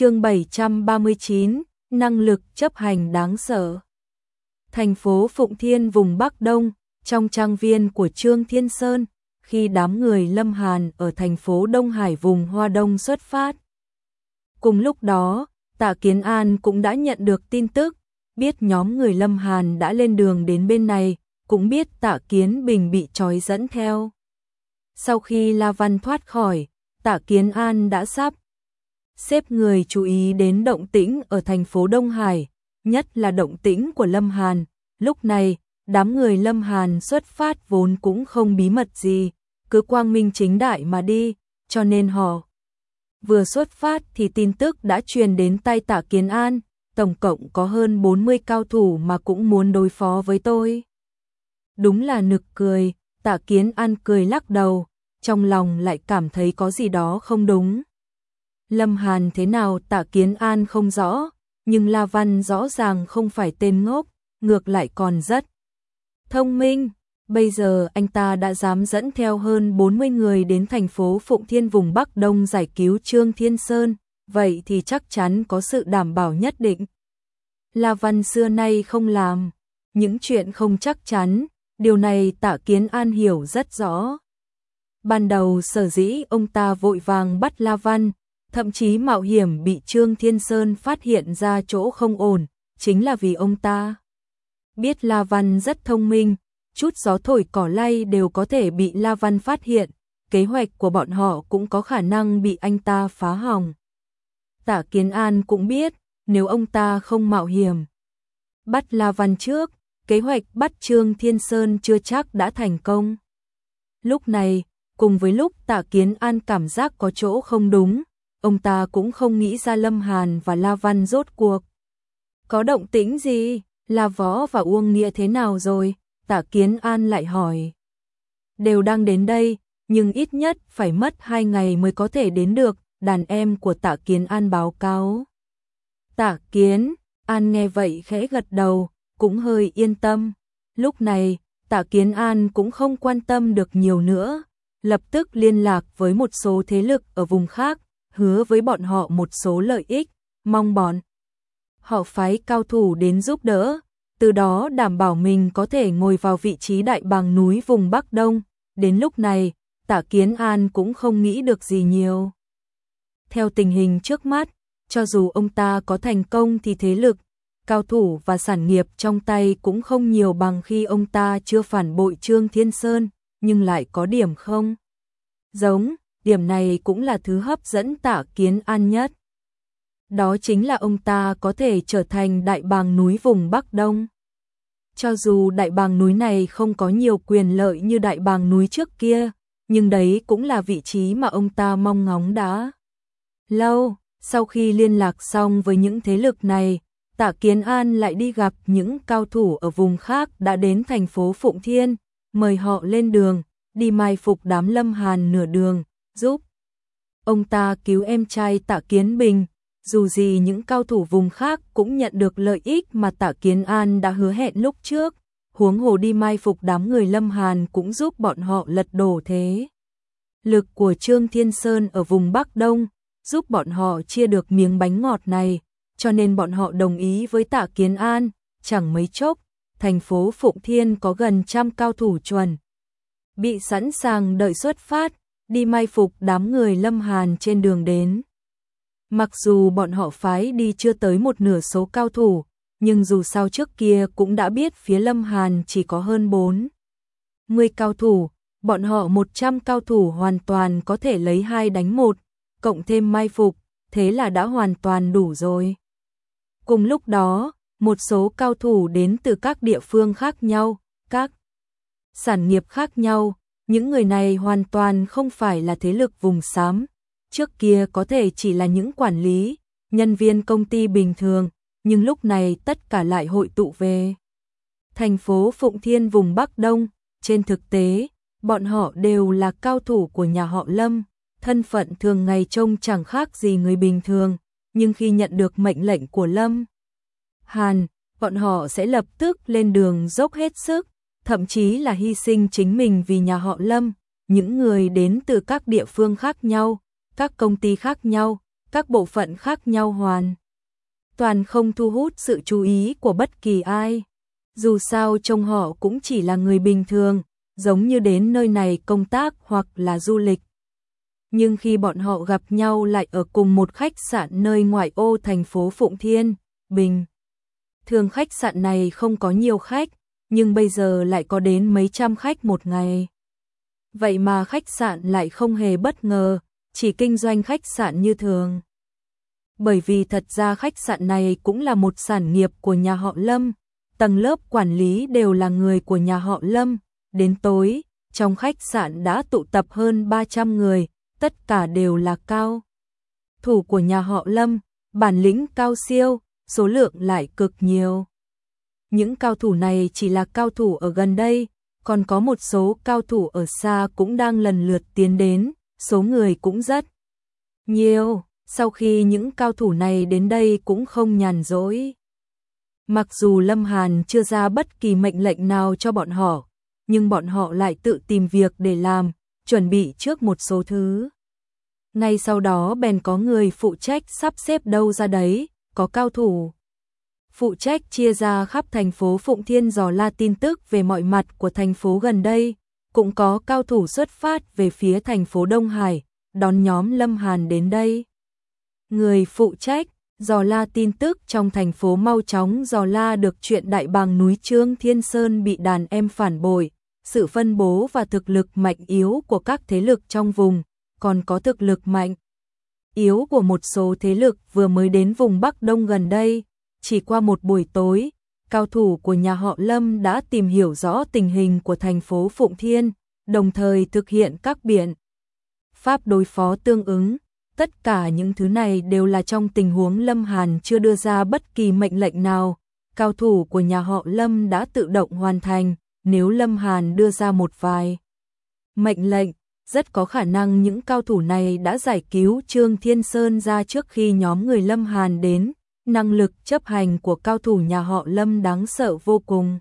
chương 739, năng lực chấp hành đáng sợ. Thành phố Phụng Thiên vùng Bắc Đông, trong trang viên của Trương Thiên Sơn, khi đám người Lâm Hàn ở thành phố Đông Hải vùng Hoa Đông xuất phát. Cùng lúc đó, Tạ Kiến An cũng đã nhận được tin tức, biết nhóm người Lâm Hàn đã lên đường đến bên này, cũng biết Tạ Kiến Bình bị trói dẫn theo. Sau khi La Văn thoát khỏi, Tạ Kiến An đã sắp xếp người chú ý đến động tĩnh ở thành phố Đông Hải, nhất là động tĩnh của Lâm Hàn. Lúc này, đám người Lâm Hàn xuất phát vốn cũng không bí mật gì, cứ quang minh chính đại mà đi, cho nên họ vừa xuất phát thì tin tức đã truyền đến tay Tạ Kiến An, tổng cộng có hơn 40 cao thủ mà cũng muốn đối phó với tôi. Đúng là nực cười, Tạ Kiến An cười lắc đầu, trong lòng lại cảm thấy có gì đó không đúng. Lâm Hàn thế nào Tạ Kiến An không rõ, nhưng La Văn rõ ràng không phải tên ngốc, ngược lại còn rất thông minh. Bây giờ anh ta đã dám dẫn theo hơn 40 người đến thành phố Phụng Thiên vùng Bắc Đông giải cứu Trương Thiên Sơn, vậy thì chắc chắn có sự đảm bảo nhất định. La Văn xưa nay không làm những chuyện không chắc chắn, điều này Tạ Kiến An hiểu rất rõ. Ban đầu sở dĩ ông ta vội vàng bắt La Văn, thậm chí mạo hiểm bị Trương Thiên Sơn phát hiện ra chỗ không ổn, chính là vì ông ta biết La Văn rất thông minh, chút gió thổi cỏ lay đều có thể bị La Văn phát hiện, kế hoạch của bọn họ cũng có khả năng bị anh ta phá hỏng. Tạ Kiến An cũng biết, nếu ông ta không mạo hiểm, bắt La Văn trước, kế hoạch bắt Trương Thiên Sơn chưa chắc đã thành công. Lúc này, cùng với lúc Tạ Kiến An cảm giác có chỗ không đúng, ông ta cũng không nghĩ ra Lâm Hàn và La Văn rốt cuộc. Có động tĩnh gì? La Võ và Uông Nghĩa thế nào rồi? Tạ Kiến An lại hỏi. Đều đang đến đây, nhưng ít nhất phải mất hai ngày mới có thể đến được, đàn em của Tạ Kiến An báo cáo. Tạ Kiến, An nghe vậy khẽ gật đầu, cũng hơi yên tâm. Lúc này, Tạ Kiến An cũng không quan tâm được nhiều nữa, lập tức liên lạc với một số thế lực ở vùng khác, hứa với bọn họ một số lợi ích, mong bọn họ phái cao thủ đến giúp đỡ, từ đó đảm bảo mình có thể ngồi vào vị trí đại bàng núi vùng Bắc Đông. Đến lúc này, Tạ Kiến An cũng không nghĩ được gì nhiều. Theo tình hình trước mắt, cho dù ông ta có thành công thì thế lực, cao thủ và sản nghiệp trong tay cũng không nhiều bằng khi ông ta chưa phản bội Trương Thiên Sơn, nhưng lại có điểm không. Giống, điểm này cũng là thứ hấp dẫn Tạ Kiến An nhất. Đó chính là ông ta có thể trở thành đại bàng núi vùng Bắc Đông. Cho dù đại bàng núi này không có nhiều quyền lợi như đại bàng núi trước kia, nhưng đấy cũng là vị trí mà ông ta mong ngóng đã. Lâu, sau khi liên lạc xong với những thế lực này, Tạ Kiến An lại đi gặp những cao thủ ở vùng khác đã đến thành phố Phụng Thiên, mời họ lên đường, đi mai phục đám lâm hàn nửa đường, giúp. Ông ta cứu em trai Tạ Kiến Bình, dù gì những cao thủ vùng khác cũng nhận được lợi ích mà Tạ Kiến An đã hứa hẹn lúc trước, huống hồ đi mai phục đám người Lâm Hàn cũng giúp bọn họ lật đổ thế. Lực của Trương Thiên Sơn ở vùng Bắc Đông, giúp bọn họ chia được miếng bánh ngọt này, cho nên bọn họ đồng ý với Tạ Kiến An, chẳng mấy chốc, thành phố Phụng Thiên có gần trăm cao thủ chuẩn. Bị sẵn sàng đợi xuất phát, đi mai phục đám người Lâm Hàn trên đường đến. Mặc dù bọn họ phái đi chưa tới một nửa số cao thủ, nhưng dù sao trước kia cũng đã biết phía Lâm Hàn chỉ có hơn 4. 10 cao thủ, bọn họ 100 cao thủ hoàn toàn có thể lấy hai đánh một, cộng thêm mai phục, thế là đã hoàn toàn đủ rồi. Cùng lúc đó, một số cao thủ đến từ các địa phương khác nhau, các sản nghiệp khác nhau, những người này hoàn toàn không phải là thế lực vùng xám, trước kia có thể chỉ là những quản lý, nhân viên công ty bình thường, nhưng lúc này tất cả lại hội tụ về. Thành phố Phụng Thiên vùng Bắc Đông, trên thực tế, bọn họ đều là cao thủ của nhà họ Lâm, thân phận thường ngày trông chẳng khác gì người bình thường, nhưng khi nhận được mệnh lệnh của Lâm Hàn, bọn họ sẽ lập tức lên đường dốc hết sức, thậm chí là hy sinh chính mình vì nhà họ Lâm, những người đến từ các địa phương khác nhau, các công ty khác nhau, các bộ phận khác nhau hoàn. Toàn không thu hút sự chú ý của bất kỳ ai. Dù sao trông họ cũng chỉ là người bình thường, giống như đến nơi này công tác hoặc là du lịch. Nhưng khi bọn họ gặp nhau lại ở cùng một khách sạn nơi ngoại ô thành phố Phụng Thiên, Bình. Thường khách sạn này không có nhiều khách, nhưng bây giờ lại có đến mấy trăm khách một ngày. Vậy mà khách sạn lại không hề bất ngờ, chỉ kinh doanh khách sạn như thường. Bởi vì thật ra khách sạn này cũng là một sản nghiệp của nhà họ Lâm, tầng lớp quản lý đều là người của nhà họ Lâm. Đến tối, trong khách sạn đã tụ tập hơn 300 người, tất cả đều là cao. Thủ của nhà họ Lâm, bản lĩnh cao siêu, số lượng lại cực nhiều. Những cao thủ này chỉ là cao thủ ở gần đây, còn có một số cao thủ ở xa cũng đang lần lượt tiến đến, số người cũng rất nhiều. Sau khi những cao thủ này đến đây cũng không nhàn rỗi. Mặc dù Lâm Hàn chưa ra bất kỳ mệnh lệnh nào cho bọn họ, nhưng bọn họ lại tự tìm việc để làm, chuẩn bị trước một số thứ. Ngay sau đó bèn có người phụ trách sắp xếp đâu ra đấy, có cao thủ. Phụ trách chia ra khắp thành phố Phụng Thiên dò la tin tức về mọi mặt của thành phố gần đây, cũng có cao thủ xuất phát về phía thành phố Đông Hải, đón nhóm Lâm Hàn đến đây. Người phụ trách dò la tin tức trong thành phố mau chóng dò la được chuyện đại bàng núi Trương Thiên Sơn bị đàn em phản bội, sự phân bố và thực lực mạnh yếu của các thế lực trong vùng, còn có thực lực mạnh yếu của một số thế lực vừa mới đến vùng Bắc Đông gần đây, chỉ qua một buổi tối, cao thủ của nhà họ Lâm đã tìm hiểu rõ tình hình của thành phố Phụng Thiên, đồng thời thực hiện các biện pháp đối phó tương ứng. Tất cả những thứ này đều là trong tình huống Lâm Hàn chưa đưa ra bất kỳ mệnh lệnh nào, cao thủ của nhà họ Lâm đã tự động hoàn thành, nếu Lâm Hàn đưa ra một vài mệnh lệnh, rất có khả năng những cao thủ này đã giải cứu Trương Thiên Sơn ra trước khi nhóm người Lâm Hàn đến, năng lực chấp hành của cao thủ nhà họ Lâm đáng sợ vô cùng.